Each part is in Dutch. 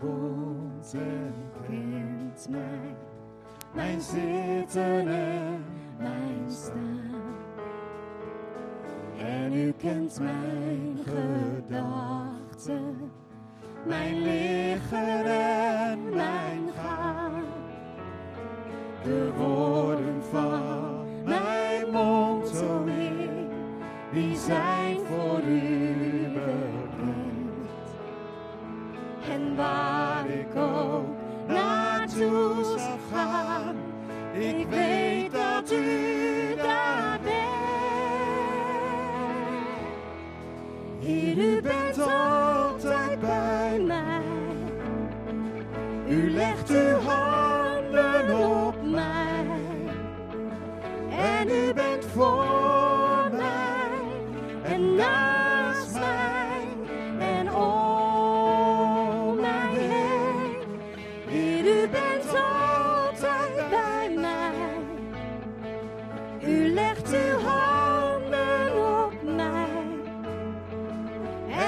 komt en kent mij, mijn zitten en mijn staan. En u kent mijn gedachten, mijn liggen en mijn gaan. De woorden van mijn mond, o Heer, die zijn voor u Waar ik ook naartoe zal gaan, ik weet dat u daar bent. U bent altijd bij mij. U legt uw handen op mij. En u bent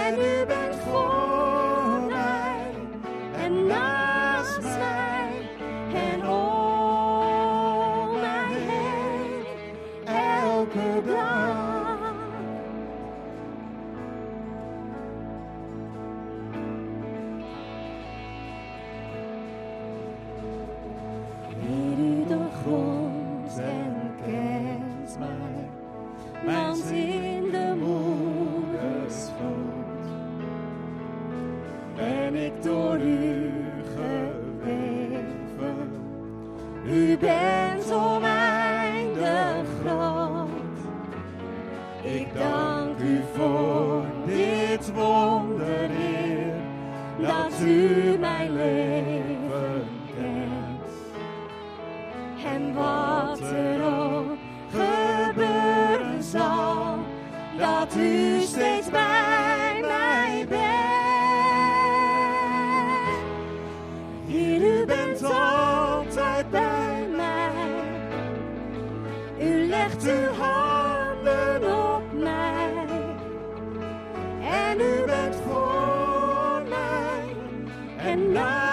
En u ben ik door u geweven. U bent oneindig groot. Ik dank u voor dit wonder, Heer, dat u mijn leven kent. En wat er ook gebeuren zal, dat u steeds bij U bent altijd bij mij. U legt uw handen op mij. En u bent voor mij en naast